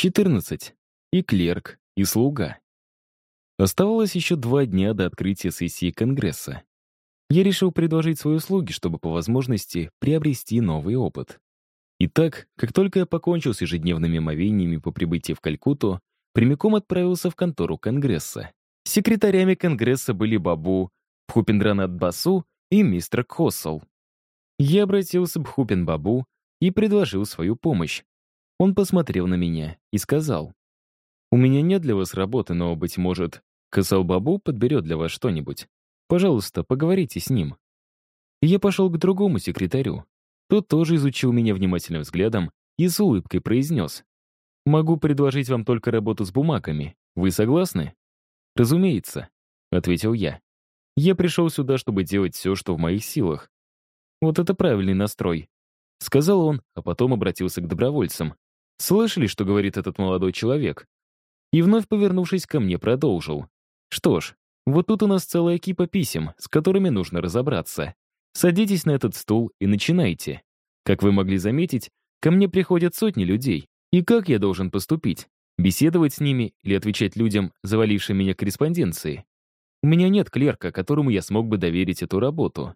14. И клерк, и слуга. Оставалось еще два дня до открытия сессии Конгресса. Я решил предложить свои услуги, чтобы по возможности приобрести новый опыт. Итак, как только я покончил с ежедневными мовениями по прибытии в Калькутту, прямиком отправился в контору Конгресса. Секретарями Конгресса были Бабу, Пхупендранат Басу и мистер Кхосл. Я обратился к Бхупен Бабу и предложил свою помощь. Он посмотрел на меня и сказал, «У меня нет для вас работы, но, быть может, Касал Бабу подберет для вас что-нибудь. Пожалуйста, поговорите с ним». Я пошел к другому секретарю. Тот тоже изучил меня внимательным взглядом и с улыбкой произнес, «Могу предложить вам только работу с бумагами. Вы согласны?» «Разумеется», — ответил я. «Я пришел сюда, чтобы делать все, что в моих силах». «Вот это правильный настрой», — сказал он, а потом обратился к добровольцам. «Слышали, что говорит этот молодой человек?» И вновь, повернувшись ко мне, продолжил. «Что ж, вот тут у нас целая кипа писем, с которыми нужно разобраться. Садитесь на этот стул и начинайте. Как вы могли заметить, ко мне приходят сотни людей. И как я должен поступить? Беседовать с ними или отвечать людям, завалившим меня корреспонденции? У меня нет клерка, которому я смог бы доверить эту работу.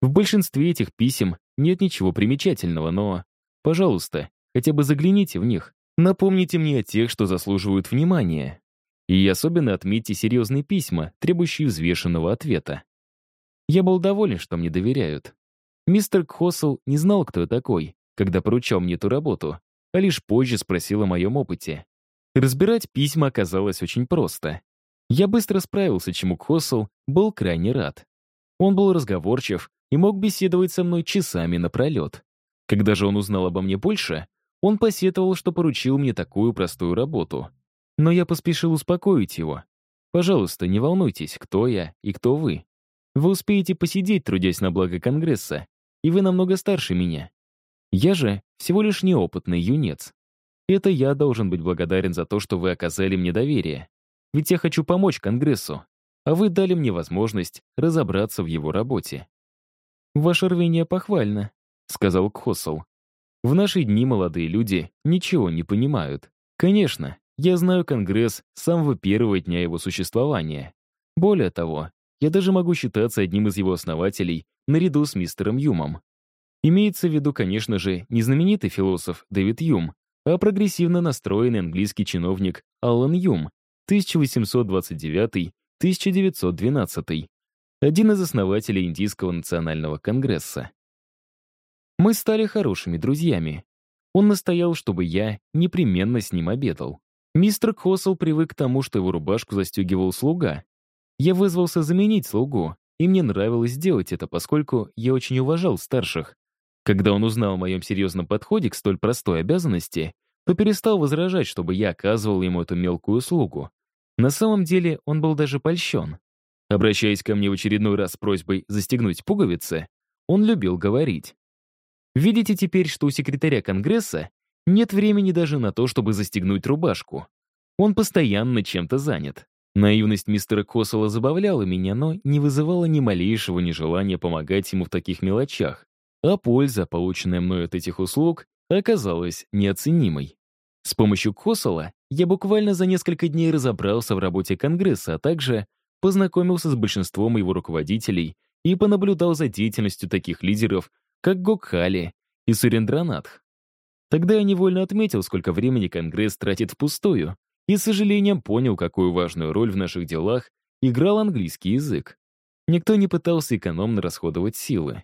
В большинстве этих писем нет ничего примечательного, но, пожалуйста, хотя бы загляните в них. Напомните мне о тех, что заслуживают внимания. И особенно отметьте серьезные письма, требующие взвешенного ответа. Я был доволен, что мне доверяют. Мистер Кхосл не знал, кто я такой, когда поручал мне эту работу, а лишь позже спросил о моем опыте. Разбирать письма оказалось очень просто. Я быстро справился, чему Кхосл был крайне рад. Он был разговорчив и мог беседовать со мной часами напролет. Когда же он узнал обо мне больше, он посетовал, что поручил мне такую простую работу. Но я поспешил успокоить его. «Пожалуйста, не волнуйтесь, кто я и кто вы. Вы успеете посидеть, трудясь на благо Конгресса, и вы намного старше меня. Я же всего лишь неопытный юнец. Это я должен быть благодарен за то, что вы оказали мне доверие. Ведь я хочу помочь Конгрессу, а вы дали мне возможность разобраться в его работе». «Ваше рвение похвально», — сказал Кхосл. «В наши дни молодые люди ничего не понимают. Конечно, я знаю Конгресс с самого первого дня его существования. Более того, я даже могу считаться одним из его основателей наряду с мистером Юмом. Имеется в виду, конечно же, не знаменитый философ Дэвид Юм, а прогрессивно настроенный английский чиновник Аллан Юм, 1829-1912, один из основателей Индийского национального конгресса. Мы стали хорошими друзьями. Он настоял, чтобы я непременно с ним обедал. Мистер Кхосл привык к тому, что его рубашку застегивал слуга, я вызвался заменить слугу, и мне нравилось делать это, поскольку я очень уважал старших. Когда он узнал о моем серьезном подходе к столь простой обязанности, то перестал возражать, чтобы я оказывал ему эту мелкую услугу. На самом деле он был даже польщен. Обращаясь ко мне в очередной раз с просьбой застегнуть пуговицы, он любил говорить. «Видите теперь, что у секретаря Конгресса нет времени даже на то, чтобы застегнуть рубашку. Он постоянно чем-то занят. Наивность мистера Косола забавляла меня, но не вызывала ни малейшего нежелания помогать ему в таких мелочах, а польза, полученная мной от этих услуг, оказалась неоценимой. С помощью Косола я буквально за несколько дней разобрался в работе Конгресса, а также познакомился с большинством его руководителей и понаблюдал за деятельностью таких лидеров, как Гокхали и Сурендранатх. Тогда я невольно отметил, сколько времени Конгресс тратит впустую, и с сожалением понял, какую важную роль в наших делах играл английский язык. Никто не пытался экономно расходовать силы.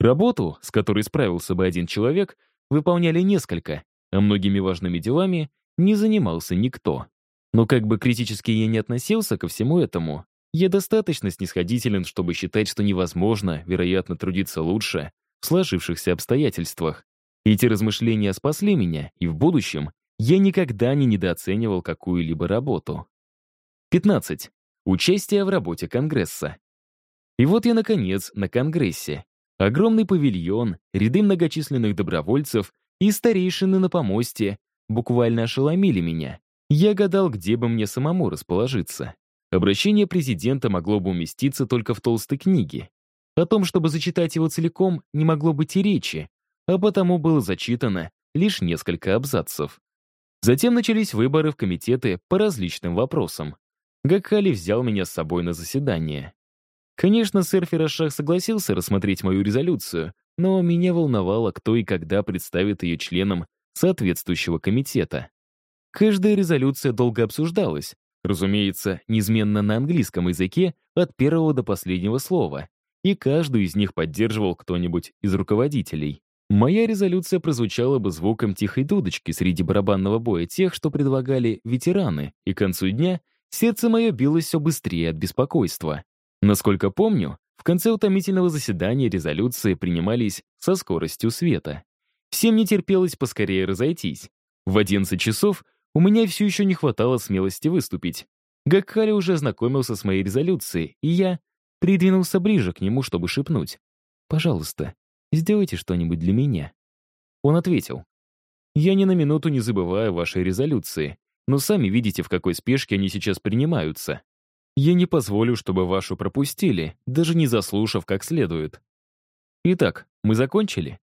Работу, с которой справился бы один человек, выполняли несколько, а многими важными делами не занимался никто. Но как бы критически я не относился ко всему этому, я достаточно снисходителен, чтобы считать, что невозможно, вероятно, трудиться лучше в сложившихся обстоятельствах. Эти размышления спасли меня, и в будущем я никогда не недооценивал какую-либо работу. 15. Участие в работе Конгресса. И вот я, наконец, на Конгрессе. Огромный павильон, ряды многочисленных добровольцев и старейшины на помосте буквально ошеломили меня. Я гадал, где бы мне самому расположиться. Обращение президента могло бы уместиться только в толстой книге. О том, чтобы зачитать его целиком, не могло быть и речи, а потому было зачитано лишь несколько абзацев. Затем начались выборы в комитеты по различным вопросам. Гакхали взял меня с собой на заседание. Конечно, сэр Ферашах согласился рассмотреть мою резолюцию, но меня волновало, кто и когда представит ее членам соответствующего комитета. Каждая резолюция долго обсуждалась, разумеется, неизменно на английском языке от первого до последнего слова, и каждую из них поддерживал кто-нибудь из руководителей. Моя резолюция прозвучала бы звуком тихой дудочки среди барабанного боя тех, что предлагали ветераны, и к концу дня сердце мое билось все быстрее от беспокойства. Насколько помню, в конце утомительного заседания резолюции принимались со скоростью света. Всем не терпелось поскорее разойтись. В 11 часов у меня все еще не хватало смелости выступить. Гакхали уже ознакомился с моей резолюцией, и я придвинулся ближе к нему, чтобы шепнуть. «Пожалуйста, сделайте что-нибудь для меня». Он ответил. «Я ни на минуту не забываю вашей резолюции, но сами видите, в какой спешке они сейчас принимаются. Я не позволю, чтобы вашу пропустили, даже не заслушав как следует». «Итак, мы закончили?»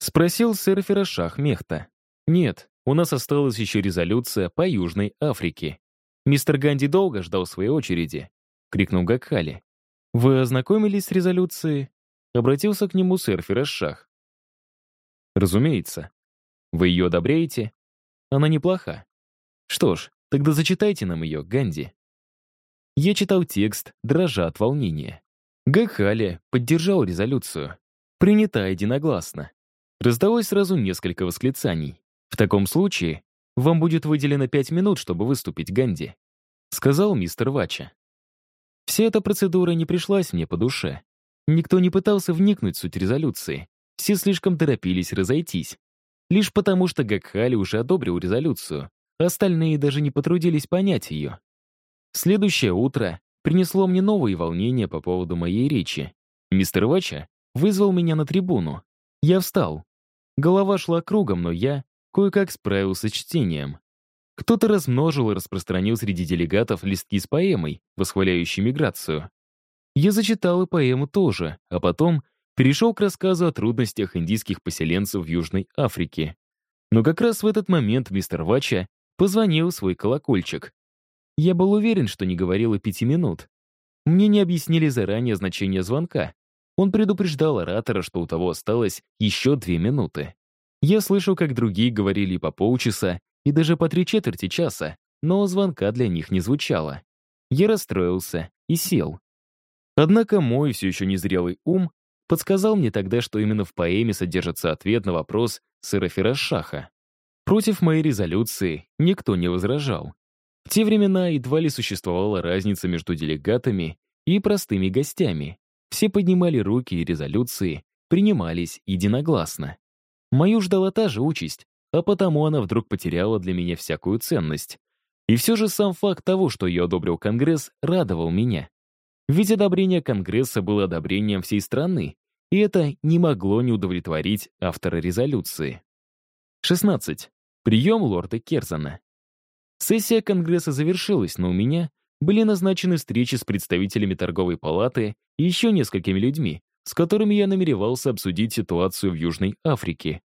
Спросил сэр Ферашах Мехта. «Нет, у нас осталась еще резолюция по Южной Африке. Мистер Ганди долго ждал своей очереди», — крикнул Гакхали. «Вы ознакомились с резолюцией?» Обратился к нему сэр Ферашах. «Разумеется. Вы ее одобряете? Она неплоха. Что ж, тогда зачитайте нам ее, Ганди». Я читал текст, дрожа от волнения. Гакхали поддержал резолюцию. Принята единогласно. Раздалось сразу несколько восклицаний. «В таком случае вам будет выделено пять минут, чтобы выступить, Ганди», сказал мистер Вача. Вся эта процедура не пришлась мне по душе. Никто не пытался вникнуть в суть резолюции. Все слишком торопились разойтись. Лишь потому, что Гакхали уже одобрил резолюцию, остальные даже не потрудились понять ее. Следующее утро принесло мне новые волнения по поводу моей речи. Мистер Вача вызвал меня на трибуну. Я встал. Голова шла кругом, но я кое-как справился с чтением. Кто-то размножил и распространил среди делегатов листки с поэмой, восхваляющей миграцию. Я зачитал и поэму тоже, а потом перешел к рассказу о трудностях индийских поселенцев в Южной Африке. Но как раз в этот момент мистер Вача позвонил свой колокольчик. Я был уверен, что не говорил и пяти минут. Мне не объяснили заранее значение звонка. Он предупреждал оратора, что у того осталось еще две минуты. Я слышал, как другие говорили по полчаса и даже по три четверти часа, но звонка для них не звучало. Я расстроился и сел. Однако мой все еще незрелый ум подсказал мне тогда, что именно в поэме содержится ответ на вопрос сэра Ферашаха. Против моей резолюции никто не возражал. В те времена едва ли существовала разница между делегатами и простыми гостями. Все поднимали руки, и резолюции принимались единогласно. Мою ждала та же участь, а потому она вдруг потеряла для меня всякую ценность. И все же сам факт того, что ее одобрил Конгресс, радовал меня. Ведь одобрение Конгресса было одобрением всей страны, и это не могло не удовлетворить автора резолюции. 16. Прием лорда Керзана. Сессия Конгресса завершилась, но у меня были назначены встречи с представителями торговой палаты и еще несколькими людьми, с которыми я намеревался обсудить ситуацию в Южной Африке.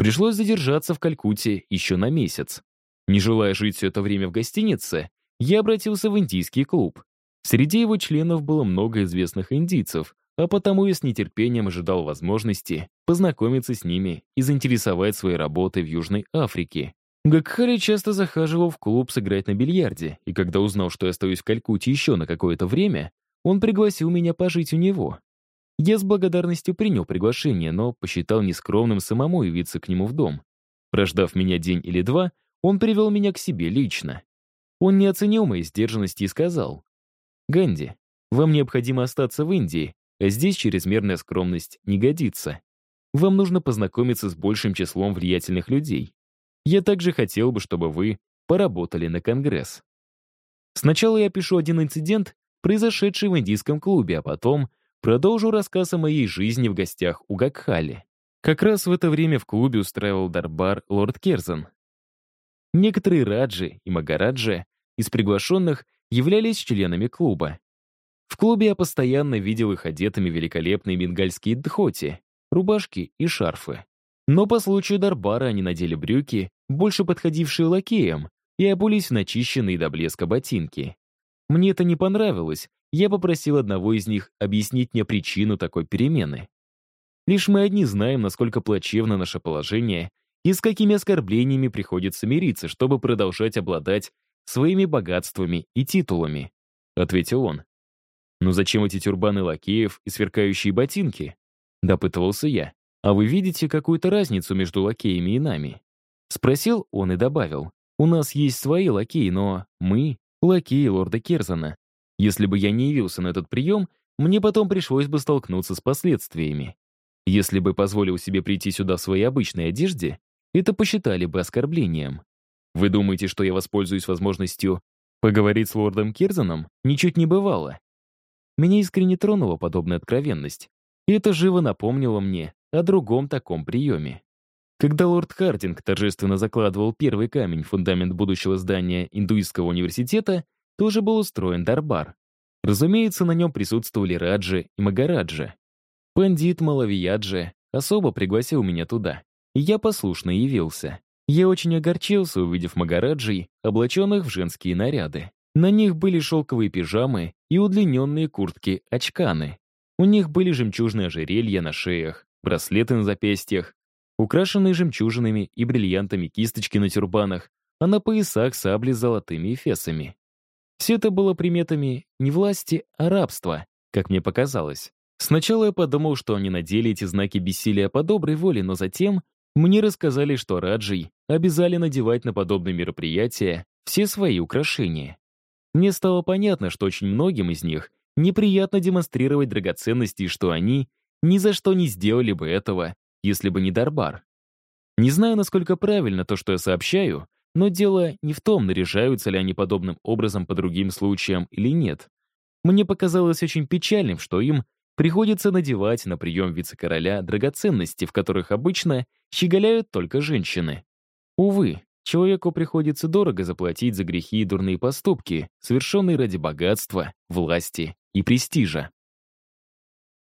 Пришлось задержаться в Калькутте еще на месяц. Не желая жить все это время в гостинице, я обратился в индийский клуб. Среди его членов было много известных индийцев, а потому я с нетерпением ожидал возможности познакомиться с ними и заинтересовать своей работой в Южной Африке. Гакхари часто захаживал в клуб сыграть на бильярде, и когда узнал, что я остаюсь в Калькутте еще на какое-то время, он пригласил меня пожить у него. Я с благодарностью принял приглашение, но посчитал нескромным самому явиться к нему в дом. Прождав меня день или два, он привел меня к себе лично. Он не оценил моей сдержанности и сказал, «Ганди, вам необходимо остаться в Индии, а здесь чрезмерная скромность не годится. Вам нужно познакомиться с большим числом влиятельных людей. Я также хотел бы, чтобы вы поработали на Конгресс». Сначала я пишу один инцидент, произошедший в индийском клубе, а потом Продолжу рассказ о моей жизни в гостях у Гакхали. Как раз в это время в клубе устраивал дарбар лорд Керзан. Некоторые раджи и магараджи из приглашенных являлись членами клуба. В клубе я постоянно видел их одетыми великолепные бенгальские дхоти, рубашки и шарфы. Но по случаю Дарбара они надели брюки, больше подходившие лакеям, и обулись в начищенные до блеска ботинки. Мне это не понравилось, я попросил одного из них объяснить мне причину такой перемены. Лишь мы одни знаем, насколько плачевно наше положение и с какими оскорблениями приходится мириться, чтобы продолжать обладать своими богатствами и титулами», — ответил он. «Ну зачем эти тюрбаны лакеев и сверкающие ботинки?» — допытывался я. «А вы видите какую-то разницу между лакеями и нами?» Спросил он и добавил. «У нас есть свои лакеи, но мы — лакеи лорда Керзана. Если бы я не явился на этот прием, мне потом пришлось бы столкнуться с последствиями. Если бы позволил себе прийти сюда в своей обычной одежде, это посчитали бы оскорблением. Вы думаете, что я воспользуюсь возможностью поговорить с лордом Кирзаном? Ничуть не бывало. Меня искренне тронула подобная откровенность. И это живо напомнило мне о другом таком приеме. Когда лорд Хардинг торжественно закладывал первый камень в фундамент будущего здания индуистского университета, тоже был устроен дарбар. Разумеется, на нем присутствовали Раджи и Магараджа. Пандит Малавияджи особо пригласил меня туда, и я послушно явился. Я очень огорчился, увидев Магараджей, облаченных в женские наряды. На них были шелковые пижамы и удлиненные куртки-очканы. У них были жемчужные ожерелья на шеях, браслеты на запястьях, украшенные жемчужинами и бриллиантами кисточки на тюрбанах, а на поясах сабли с золотыми эфесами. Все это было приметами не власти, а рабства, как мне показалось. Сначала я подумал, что они надели эти знаки бессилия по доброй воле, но затем мне рассказали, что Раджей обязали надевать на подобные мероприятия все свои украшения. Мне стало понятно, что очень многим из них неприятно демонстрировать драгоценности и что они ни за что не сделали бы этого, если бы не Дарбар. Не знаю, насколько правильно то, что я сообщаю, но дело не в том, наряжаются ли они подобным образом по другим случаям или нет. Мне показалось очень печальным, что им приходится надевать на прием вице-короля драгоценности, в которых обычно щеголяют только женщины. Увы, человеку приходится дорого заплатить за грехи и дурные поступки, совершенные ради богатства, власти и престижа.